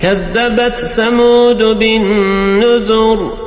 كذبت ثمود بالنذر.